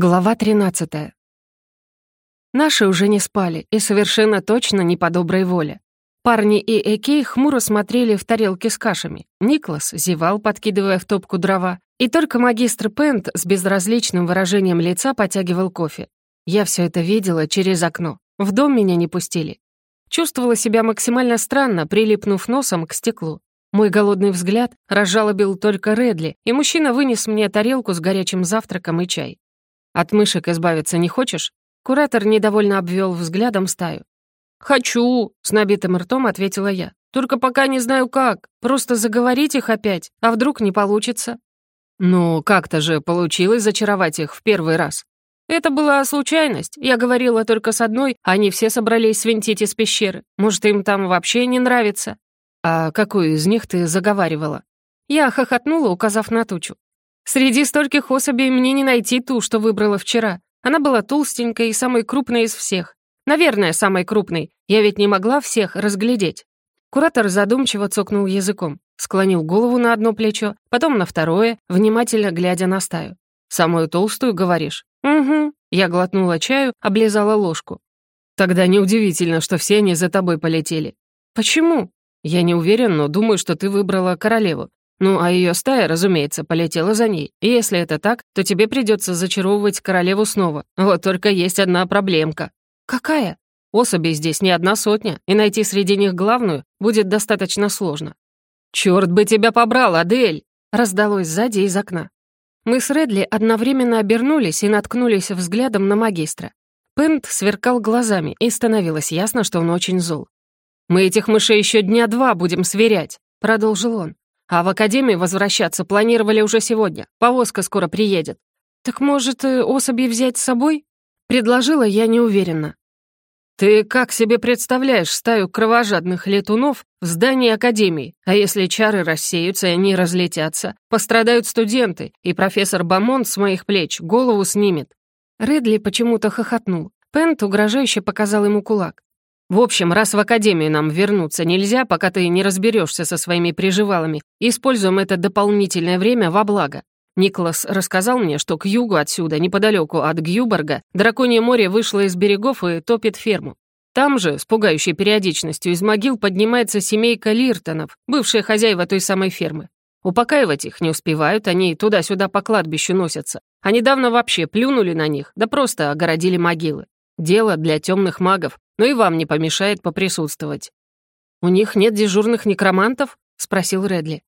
Глава 13. Наши уже не спали, и совершенно точно не по доброй воле. Парни и Экей хмуро смотрели в тарелки с кашами. Никлас зевал, подкидывая в топку дрова, и только магистр Пент с безразличным выражением лица потягивал кофе. Я все это видела через окно. В дом меня не пустили. Чувствовала себя максимально странно, прилипнув носом к стеклу. Мой голодный взгляд разжалобил только Редли, и мужчина вынес мне тарелку с горячим завтраком и чай. От мышек избавиться не хочешь?» Куратор недовольно обвел взглядом стаю. «Хочу!» — с набитым ртом ответила я. «Только пока не знаю как. Просто заговорить их опять, а вдруг не получится?» «Ну, как-то же получилось зачаровать их в первый раз». «Это была случайность. Я говорила только с одной, а они все собрались свинтить из пещеры. Может, им там вообще не нравится?» «А какую из них ты заговаривала?» Я хохотнула, указав на тучу. Среди стольких особей мне не найти ту, что выбрала вчера. Она была толстенькой и самой крупной из всех. Наверное, самой крупной. Я ведь не могла всех разглядеть. Куратор задумчиво цокнул языком, склонил голову на одно плечо, потом на второе, внимательно глядя на стаю. «Самую толстую, говоришь?» «Угу». Я глотнула чаю, облизала ложку. «Тогда неудивительно, что все они за тобой полетели». «Почему?» «Я не уверен, но думаю, что ты выбрала королеву. Ну, а ее стая, разумеется, полетела за ней. И если это так, то тебе придется зачаровывать королеву снова. Вот только есть одна проблемка». «Какая?» «Особей здесь не одна сотня, и найти среди них главную будет достаточно сложно». Черт бы тебя побрал, Адель!» раздалось сзади из окна. Мы с Редли одновременно обернулись и наткнулись взглядом на магистра. Пент сверкал глазами, и становилось ясно, что он очень зол. «Мы этих мышей еще дня два будем сверять», — продолжил он. А в академию возвращаться планировали уже сегодня. Повозка скоро приедет. Так, может, э, особи взять с собой? Предложила я неуверенно. Ты как себе представляешь стаю кровожадных летунов в здании академии? А если чары рассеются и они разлетятся, пострадают студенты, и профессор Бамон с моих плеч голову снимет. Редли почему-то хохотнул. Пент угрожающе показал ему кулак. В общем, раз в академию нам вернуться нельзя, пока ты не разберешься со своими приживалами, используем это дополнительное время во благо. Николас рассказал мне, что к югу отсюда, неподалеку от Гьюборга, драконье море вышло из берегов и топит ферму. Там же, с пугающей периодичностью, из могил поднимается семейка Лиртонов, бывшая хозяева той самой фермы. Упокаивать их не успевают, они туда-сюда по кладбищу носятся. А недавно вообще плюнули на них, да просто огородили могилы. Дело для темных магов, но и вам не помешает поприсутствовать». «У них нет дежурных некромантов?» — спросил Редли.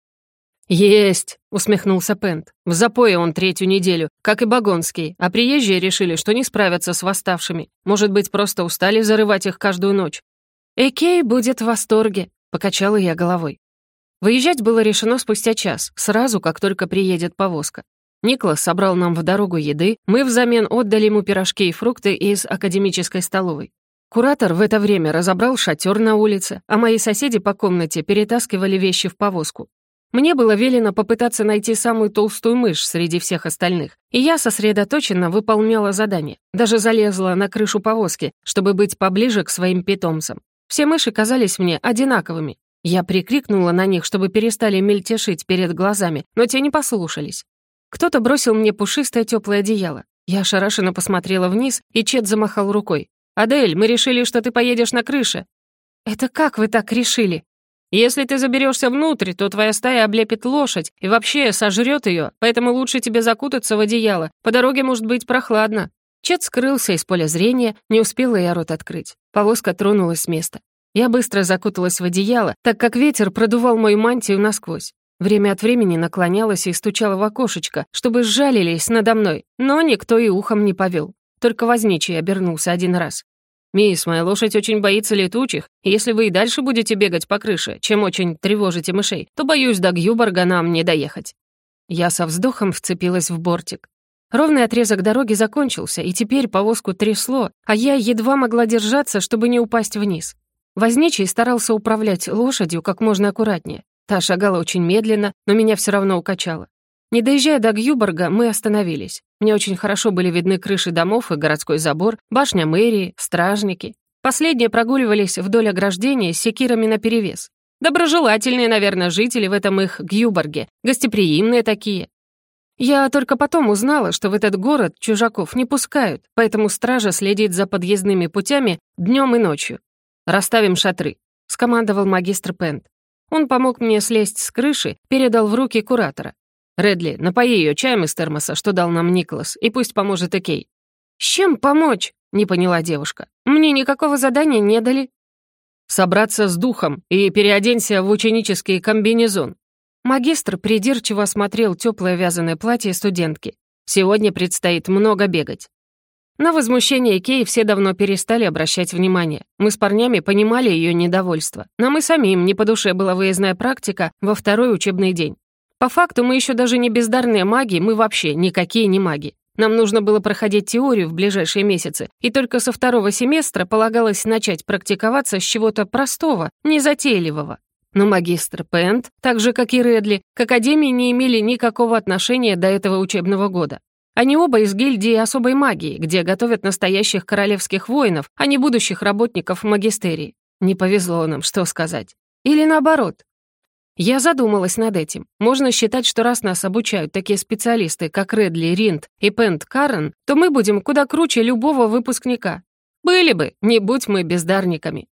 «Есть!» — усмехнулся Пент. «В запое он третью неделю, как и Багонский, а приезжие решили, что не справятся с восставшими. Может быть, просто устали зарывать их каждую ночь». «Экей будет в восторге», — покачала я головой. Выезжать было решено спустя час, сразу, как только приедет повозка. Никлас собрал нам в дорогу еды, мы взамен отдали ему пирожки и фрукты из академической столовой. Куратор в это время разобрал шатер на улице, а мои соседи по комнате перетаскивали вещи в повозку. Мне было велено попытаться найти самую толстую мышь среди всех остальных, и я сосредоточенно выполняла задание. Даже залезла на крышу повозки, чтобы быть поближе к своим питомцам. Все мыши казались мне одинаковыми. Я прикрикнула на них, чтобы перестали мельтешить перед глазами, но те не послушались. Кто-то бросил мне пушистое теплое одеяло. Я ошарашенно посмотрела вниз, и Чет замахал рукой. «Адель, мы решили, что ты поедешь на крыше». «Это как вы так решили?» «Если ты заберешься внутрь, то твоя стая облепит лошадь и вообще сожрет ее, поэтому лучше тебе закутаться в одеяло. По дороге может быть прохладно». Чет скрылся из поля зрения, не успела я рот открыть. Повозка тронулась с места. Я быстро закуталась в одеяло, так как ветер продувал мою мантию насквозь. Время от времени наклонялась и стучала в окошечко, чтобы сжалились надо мной, но никто и ухом не повел. Только возничий обернулся один раз. «Мисс, моя лошадь очень боится летучих, и если вы и дальше будете бегать по крыше, чем очень тревожите мышей, то, боюсь, до Гьюборга нам не доехать». Я со вздохом вцепилась в бортик. Ровный отрезок дороги закончился, и теперь повозку трясло, а я едва могла держаться, чтобы не упасть вниз. Возничий старался управлять лошадью как можно аккуратнее. Та шагала очень медленно, но меня все равно укачало. Не доезжая до Гьюборга, мы остановились. Мне очень хорошо были видны крыши домов и городской забор, башня мэрии, стражники. Последние прогуливались вдоль ограждения с секирами наперевес. Доброжелательные, наверное, жители в этом их Гьюборге, гостеприимные такие. Я только потом узнала, что в этот город чужаков не пускают, поэтому стража следит за подъездными путями днем и ночью. «Расставим шатры», — скомандовал магистр Пент. Он помог мне слезть с крыши, передал в руки куратора. «Редли, напои ее чаем из термоса, что дал нам Николас, и пусть поможет Экей». «С чем помочь?» — не поняла девушка. «Мне никакого задания не дали». «Собраться с духом и переоденься в ученический комбинезон». Магистр придирчиво осмотрел теплое вязаное платье студентки. «Сегодня предстоит много бегать». На возмущение Кей все давно перестали обращать внимание. Мы с парнями понимали ее недовольство. Нам и самим не по душе была выездная практика во второй учебный день. По факту мы еще даже не бездарные маги, мы вообще никакие не маги. Нам нужно было проходить теорию в ближайшие месяцы, и только со второго семестра полагалось начать практиковаться с чего-то простого, незатейливого. Но магистр Пент, так же как и Редли, к Академии не имели никакого отношения до этого учебного года. Они оба из гильдии особой магии, где готовят настоящих королевских воинов, а не будущих работников магистерии. Не повезло нам, что сказать. Или наоборот. Я задумалась над этим. Можно считать, что раз нас обучают такие специалисты, как Редли Ринд и Пент Карен, то мы будем куда круче любого выпускника. Были бы, не будь мы бездарниками.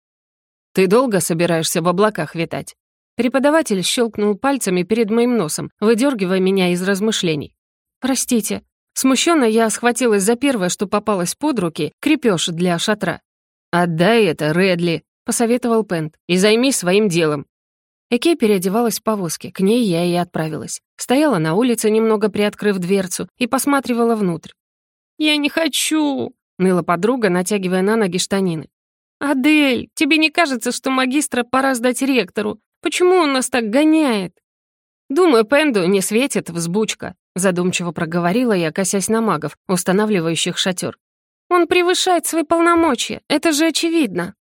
«Ты долго собираешься в облаках витать?» Преподаватель щелкнул пальцами перед моим носом, выдергивая меня из размышлений. «Простите», Смущенно я схватилась за первое, что попалось под руки, крепеж для шатра. «Отдай это, Редли», — посоветовал Пент, — «и займись своим делом». Экей переодевалась в повозке, к ней я и отправилась. Стояла на улице, немного приоткрыв дверцу, и посматривала внутрь. «Я не хочу!» — ныла подруга, натягивая на ноги штанины. «Адель, тебе не кажется, что магистра пора сдать ректору? Почему он нас так гоняет?» «Думаю, Пенду не светит взбучка», — задумчиво проговорила я, косясь на магов, устанавливающих шатер. «Он превышает свои полномочия, это же очевидно».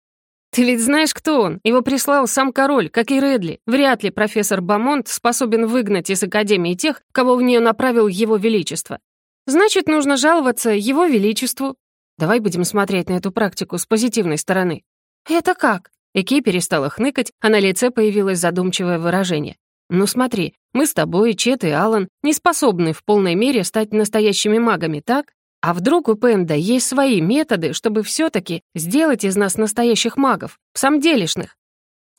«Ты ведь знаешь, кто он? Его прислал сам король, как и Редли. Вряд ли профессор Бамонт способен выгнать из Академии тех, кого в нее направил его величество. Значит, нужно жаловаться его величеству». «Давай будем смотреть на эту практику с позитивной стороны». «Это как?» Эки перестала хныкать, а на лице появилось задумчивое выражение. Ну смотри, мы с тобой, Чет и Алан, не способны в полной мере стать настоящими магами, так? А вдруг у Пенда есть свои методы, чтобы все таки сделать из нас настоящих магов, самделишных?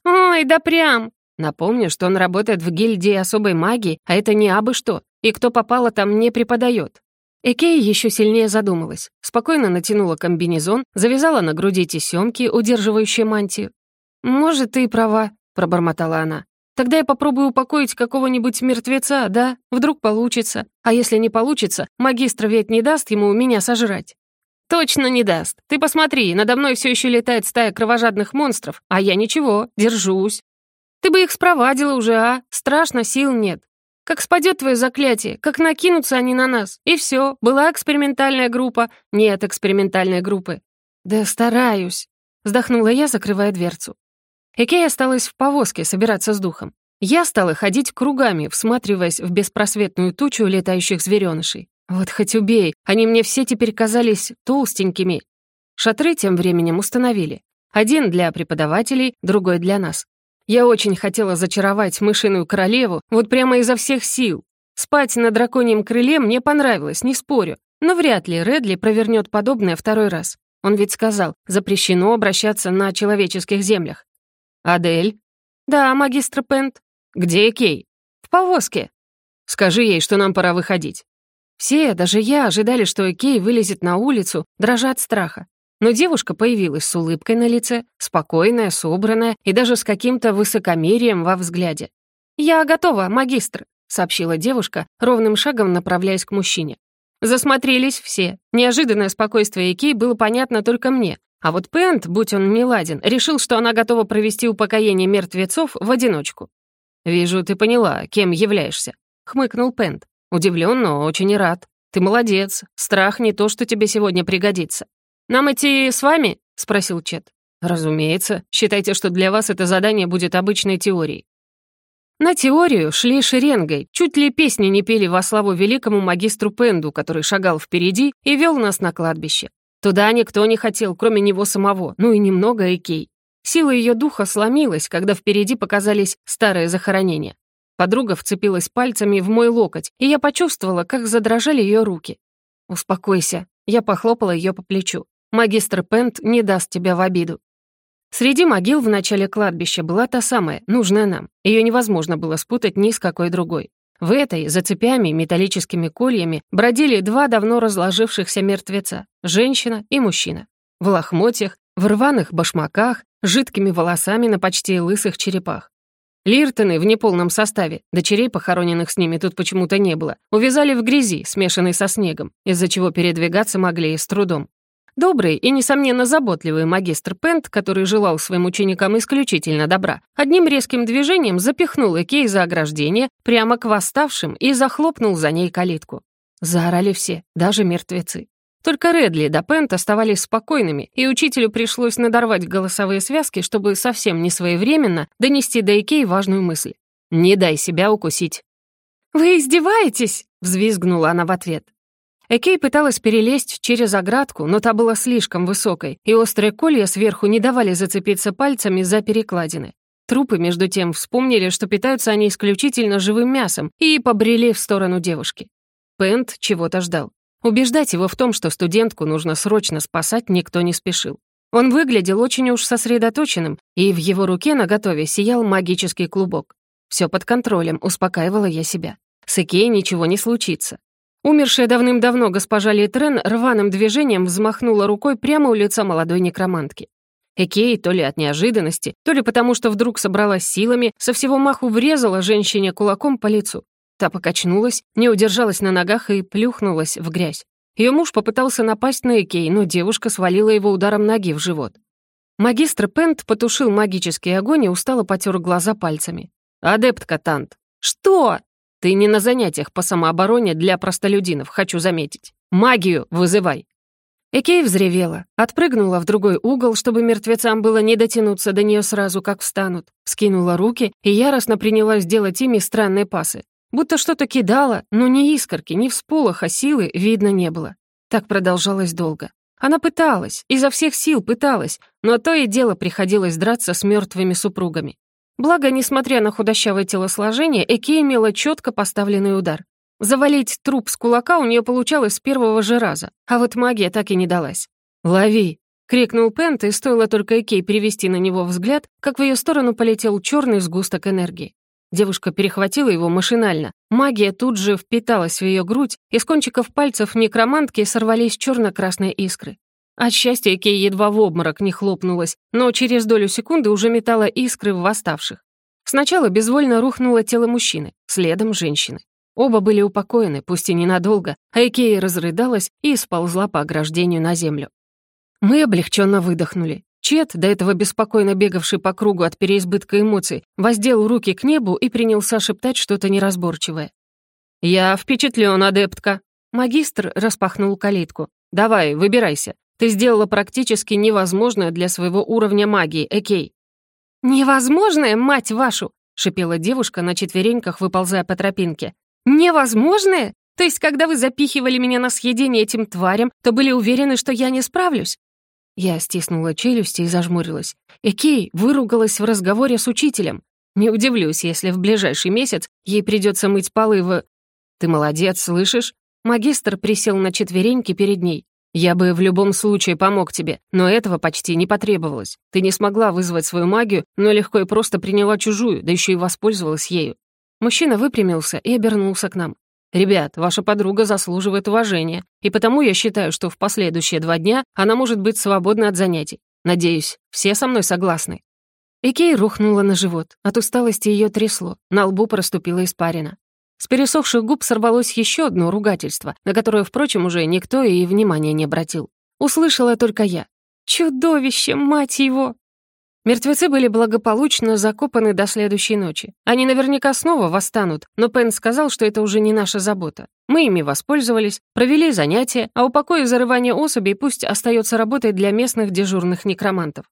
Ой, да прям! Напомню, что он работает в гильдии особой магии, а это не абы что, и кто попало там не преподает. Экей еще сильнее задумалась, спокойно натянула комбинезон, завязала на груди тесемки, удерживающие мантию. «Может, ты и права», — пробормотала она. Тогда я попробую упокоить какого-нибудь мертвеца, да? Вдруг получится. А если не получится, магистр ведь не даст ему меня сожрать. Точно не даст. Ты посмотри, надо мной все еще летает стая кровожадных монстров, а я ничего, держусь. Ты бы их спровадила уже, а? Страшно, сил нет. Как спадет твое заклятие, как накинутся они на нас. И все, была экспериментальная группа, нет экспериментальной группы. Да стараюсь. Вздохнула я, закрывая дверцу. И Кей осталась в повозке собираться с духом. Я стала ходить кругами, всматриваясь в беспросветную тучу летающих зверёнышей. Вот хоть убей, они мне все теперь казались толстенькими. Шатры тем временем установили. Один для преподавателей, другой для нас. Я очень хотела зачаровать мышиную королеву, вот прямо изо всех сил. Спать на драконьем крыле мне понравилось, не спорю. Но вряд ли Редли провернет подобное второй раз. Он ведь сказал, запрещено обращаться на человеческих землях. «Адель?» «Да, магистр Пент». «Где Кей?» «В повозке». «Скажи ей, что нам пора выходить». Все, даже я, ожидали, что Кей вылезет на улицу, дрожа от страха. Но девушка появилась с улыбкой на лице, спокойная, собранная и даже с каким-то высокомерием во взгляде. «Я готова, магистр», — сообщила девушка, ровным шагом направляясь к мужчине. Засмотрелись все. Неожиданное спокойствие Икей было понятно только мне, а вот Пент, будь он неладен, решил, что она готова провести упокоение мертвецов в одиночку. «Вижу, ты поняла, кем являешься», — хмыкнул Пент. «Удивлен, но очень и рад. Ты молодец. Страх не то, что тебе сегодня пригодится». «Нам идти с вами?» — спросил Чет. «Разумеется. Считайте, что для вас это задание будет обычной теорией». На теорию шли шеренгой, чуть ли песни не пели во славу великому магистру Пенду, который шагал впереди и вел нас на кладбище. Туда никто не хотел, кроме него самого, ну и немного Экей. Сила ее духа сломилась, когда впереди показались старые захоронения. Подруга вцепилась пальцами в мой локоть, и я почувствовала, как задрожали ее руки. «Успокойся», — я похлопала ее по плечу. «Магистр Пент не даст тебя в обиду». Среди могил в начале кладбища была та самая, нужная нам. Ее невозможно было спутать ни с какой другой. В этой, за цепями, металлическими кольями, бродили два давно разложившихся мертвеца — женщина и мужчина. В лохмотьях, в рваных башмаках, жидкими волосами на почти лысых черепах. Лиртоны в неполном составе, дочерей, похороненных с ними, тут почему-то не было, увязали в грязи, смешанной со снегом, из-за чего передвигаться могли и с трудом. Добрый и, несомненно, заботливый магистр Пент, который желал своим ученикам исключительно добра, одним резким движением запихнул Экей за ограждение прямо к восставшим и захлопнул за ней калитку. Заорали все, даже мертвецы. Только Редли да Пент оставались спокойными, и учителю пришлось надорвать голосовые связки, чтобы совсем не своевременно донести до Экей важную мысль. «Не дай себя укусить». «Вы издеваетесь?» — взвизгнула она в ответ. Экей пыталась перелезть через оградку, но та была слишком высокой, и острые колья сверху не давали зацепиться пальцами за перекладины. Трупы, между тем, вспомнили, что питаются они исключительно живым мясом, и побрели в сторону девушки. Пент чего-то ждал. Убеждать его в том, что студентку нужно срочно спасать, никто не спешил. Он выглядел очень уж сосредоточенным, и в его руке наготове сиял магический клубок. Все под контролем», — успокаивала я себя. «С Икеей ничего не случится. Умершая давным-давно госпожа Литрен рваным движением взмахнула рукой прямо у лица молодой некромантки. Экей то ли от неожиданности, то ли потому, что вдруг собралась силами, со всего маху врезала женщине кулаком по лицу. Та покачнулась, не удержалась на ногах и плюхнулась в грязь. Ее муж попытался напасть на Экей, но девушка свалила его ударом ноги в живот. Магистр Пент потушил магический огонь и устало потер глаза пальцами. Адептка Тант. «Что?» Ты не на занятиях по самообороне для простолюдинов, хочу заметить. Магию вызывай!» Экей взревела, отпрыгнула в другой угол, чтобы мертвецам было не дотянуться до нее сразу, как встанут, скинула руки и яростно принялась делать ими странные пасы. Будто что-то кидала, но ни искорки, ни всполоха силы видно не было. Так продолжалось долго. Она пыталась, изо всех сил пыталась, но то и дело приходилось драться с мертвыми супругами. Благо, несмотря на худощавое телосложение, Эки имела четко поставленный удар. Завалить труп с кулака у нее получалось с первого же раза, а вот магия так и не далась. «Лови!» — крикнул Пент, и стоило только Экей перевести на него взгляд, как в ее сторону полетел черный сгусток энергии. Девушка перехватила его машинально. Магия тут же впиталась в ее грудь, и с кончиков пальцев некромантки сорвались черно красные искры. От счастья Кей едва в обморок не хлопнулась, но через долю секунды уже метала искры в восставших. Сначала безвольно рухнуло тело мужчины, следом женщины. Оба были упокоены, пусть и ненадолго, а Икея разрыдалась и сползла по ограждению на землю. Мы облегченно выдохнули. Чет, до этого беспокойно бегавший по кругу от переизбытка эмоций, воздел руки к небу и принялся шептать что-то неразборчивое. «Я впечатлен, адептка!» Магистр распахнул калитку. «Давай, выбирайся. Ты сделала практически невозможное для своего уровня магии, Экей». «Невозможное, мать вашу!» — шипела девушка на четвереньках, выползая по тропинке. «Невозможное? То есть, когда вы запихивали меня на съедение этим тварям, то были уверены, что я не справлюсь?» Я стиснула челюсти и зажмурилась. Экей выругалась в разговоре с учителем. Не удивлюсь, если в ближайший месяц ей придется мыть полы в... «Ты молодец, слышишь?» Магистр присел на четвереньки перед ней. Я бы в любом случае помог тебе, но этого почти не потребовалось. Ты не смогла вызвать свою магию, но легко и просто приняла чужую, да еще и воспользовалась ею». Мужчина выпрямился и обернулся к нам. «Ребят, ваша подруга заслуживает уважения, и потому я считаю, что в последующие два дня она может быть свободна от занятий. Надеюсь, все со мной согласны». Икей рухнула на живот. От усталости ее трясло, на лбу проступила испарина. С пересохших губ сорвалось еще одно ругательство, на которое, впрочем, уже никто и внимания не обратил. Услышала только я. «Чудовище, мать его!» Мертвецы были благополучно закопаны до следующей ночи. Они наверняка снова восстанут, но Пен сказал, что это уже не наша забота. Мы ими воспользовались, провели занятия, а у покоя зарывания особей пусть остается работой для местных дежурных некромантов.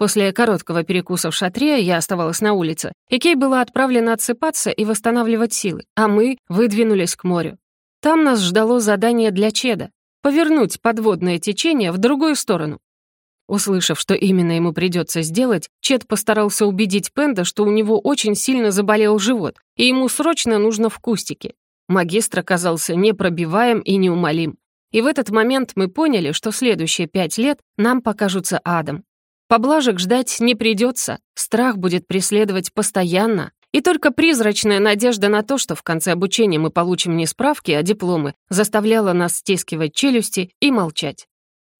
После короткого перекуса в шатре я оставалась на улице, и Кей была отправлена отсыпаться и восстанавливать силы, а мы выдвинулись к морю. Там нас ждало задание для Чеда — повернуть подводное течение в другую сторону. Услышав, что именно ему придется сделать, Чед постарался убедить Пенда, что у него очень сильно заболел живот, и ему срочно нужно в кустике. Магистр оказался непробиваем и неумолим. И в этот момент мы поняли, что следующие пять лет нам покажутся адом. Поблажек ждать не придется, страх будет преследовать постоянно, и только призрачная надежда на то, что в конце обучения мы получим не справки, а дипломы, заставляла нас стискивать челюсти и молчать.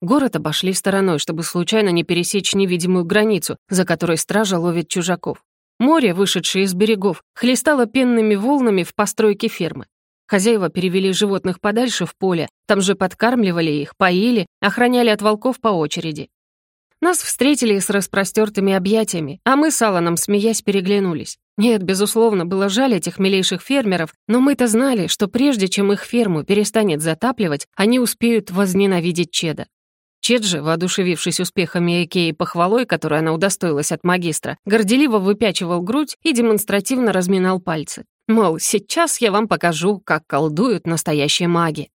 Город обошли стороной, чтобы случайно не пересечь невидимую границу, за которой стража ловит чужаков. Море, вышедшее из берегов, хлестало пенными волнами в постройке фермы. Хозяева перевели животных подальше в поле, там же подкармливали их, поили, охраняли от волков по очереди. Нас встретили с распростертыми объятиями, а мы с Аланом, смеясь, переглянулись. Нет, безусловно, было жаль этих милейших фермеров, но мы-то знали, что прежде чем их ферму перестанет затапливать, они успеют возненавидеть Чеда. Чед же, воодушевившись успехами Экеи и похвалой, которой она удостоилась от магистра, горделиво выпячивал грудь и демонстративно разминал пальцы. Мол, сейчас я вам покажу, как колдуют настоящие маги.